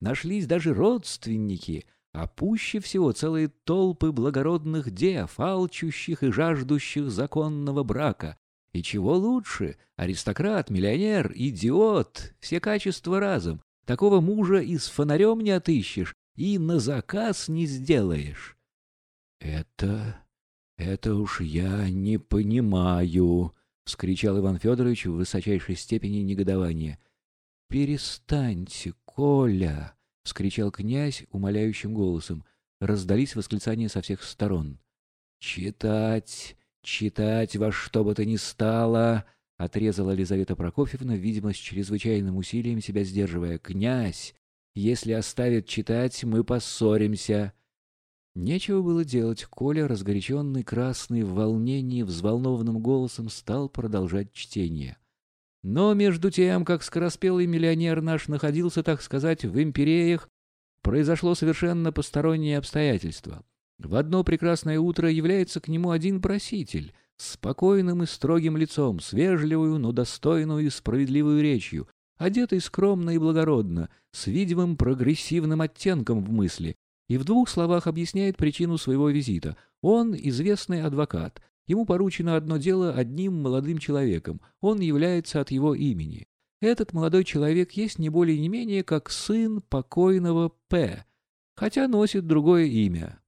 нашлись даже родственники, а пуще всего целые толпы благородных дев, алчущих и жаждущих законного брака. И чего лучше? Аристократ, миллионер, идиот, все качества разом. Такого мужа и с фонарем не отыщешь, и на заказ не сделаешь. — Это... это уж я не понимаю, — вскричал Иван Федорович в высочайшей степени негодования. — Перестаньте, Коля! — вскричал князь умоляющим голосом. Раздались восклицания со всех сторон. — Читать, читать во что бы то ни стало! — отрезала Елизавета Прокофьевна, видимо, с чрезвычайным усилием себя сдерживая. — Князь! Если оставит читать, мы поссоримся. Нечего было делать. Коля, разгоряченный, красный, в волнении, взволнованным голосом, стал продолжать чтение. Но между тем, как скороспелый миллионер наш находился, так сказать, в империях, произошло совершенно постороннее обстоятельство. В одно прекрасное утро является к нему один проситель, спокойным и строгим лицом, с вежливую, но достойную и справедливую речью, одетый скромно и благородно, с видимым прогрессивным оттенком в мысли, и в двух словах объясняет причину своего визита. Он известный адвокат. Ему поручено одно дело одним молодым человеком. Он является от его имени. Этот молодой человек есть не более не менее как сын покойного П., хотя носит другое имя.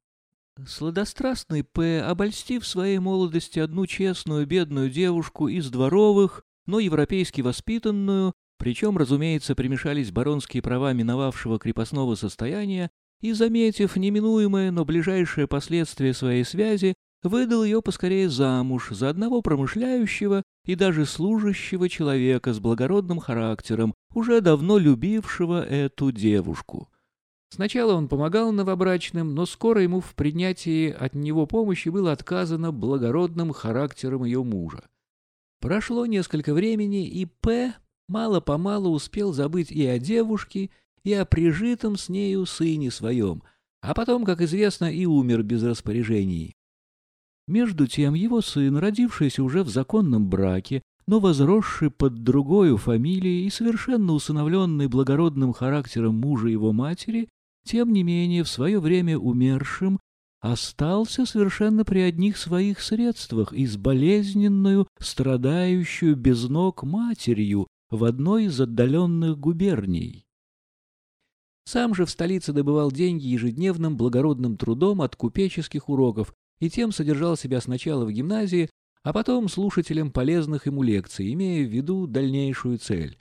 Сладострастный П., обольстив в своей молодости одну честную бедную девушку из дворовых, но европейски воспитанную, причем, разумеется, примешались баронские права миновавшего крепостного состояния, и, заметив неминуемое, но ближайшее последствие своей связи, выдал ее поскорее замуж за одного промышляющего и даже служащего человека с благородным характером, уже давно любившего эту девушку. Сначала он помогал новобрачным, но скоро ему в принятии от него помощи было отказано благородным характером ее мужа. Прошло несколько времени, и П мало-помалу успел забыть и о девушке, и о прижитом с нею сыне своем, а потом, как известно, и умер без распоряжений. Между тем его сын, родившийся уже в законном браке, но возросший под другою фамилией и совершенно усыновленный благородным характером мужа его матери, тем не менее в свое время умершим, остался совершенно при одних своих средствах и с болезненную, страдающую без ног матерью, в одной из отдаленных губерний. Сам же в столице добывал деньги ежедневным благородным трудом от купеческих уроков и тем содержал себя сначала в гимназии, а потом слушателем полезных ему лекций, имея в виду дальнейшую цель.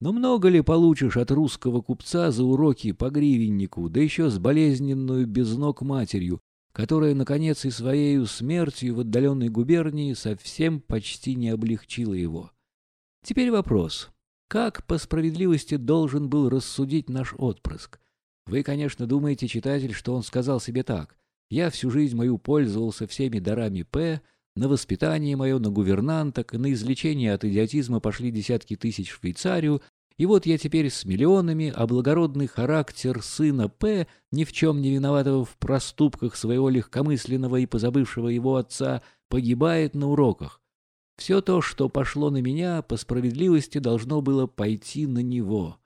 Но много ли получишь от русского купца за уроки по гривеннику, да еще с болезненную без ног матерью, которая, наконец, и своей смертью в отдаленной губернии совсем почти не облегчила его? Теперь вопрос. Как по справедливости должен был рассудить наш отпрыск? Вы, конечно, думаете, читатель, что он сказал себе так. Я всю жизнь мою пользовался всеми дарами П, на воспитание мое, на гувернанток, на излечение от идиотизма пошли десятки тысяч в Швейцарию, и вот я теперь с миллионами, а благородный характер сына П, ни в чем не виноватого в проступках своего легкомысленного и позабывшего его отца, погибает на уроках. Все то, что пошло на меня, по справедливости должно было пойти на него.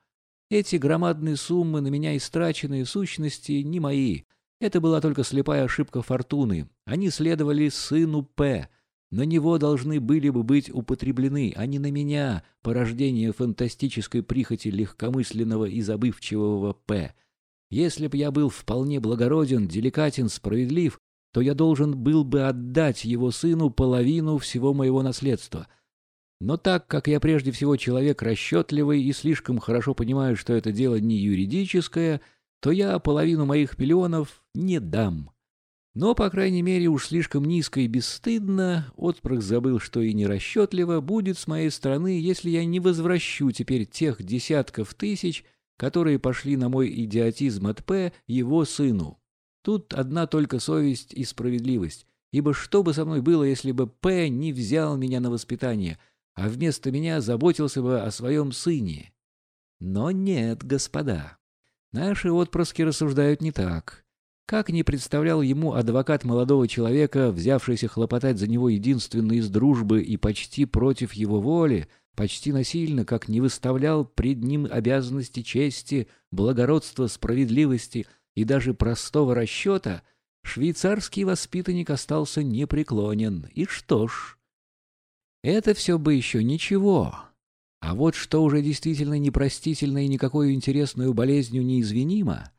Эти громадные суммы на меня истраченные сущности не мои. Это была только слепая ошибка фортуны. Они следовали сыну П. На него должны были бы быть употреблены, а не на меня, порождение фантастической прихоти легкомысленного и забывчивого П. Если б я был вполне благороден, деликатен, справедлив, то я должен был бы отдать его сыну половину всего моего наследства. Но так как я прежде всего человек расчетливый и слишком хорошо понимаю, что это дело не юридическое, то я половину моих миллионов не дам. Но, по крайней мере, уж слишком низко и бесстыдно, отпрыск забыл, что и нерасчетливо, будет с моей стороны, если я не возвращу теперь тех десятков тысяч, которые пошли на мой идиотизм от П его сыну. Тут одна только совесть и справедливость. Ибо что бы со мной было, если бы П. не взял меня на воспитание, а вместо меня заботился бы о своем сыне? Но нет, господа. Наши отпрыски рассуждают не так. Как не представлял ему адвокат молодого человека, взявшийся хлопотать за него единственно из дружбы и почти против его воли, почти насильно, как не выставлял пред ним обязанности чести, благородства, справедливости и даже простого расчета, швейцарский воспитанник остался непреклонен. И что ж, это все бы еще ничего. А вот что уже действительно непростительно и никакой интересную болезнью неизвинимо,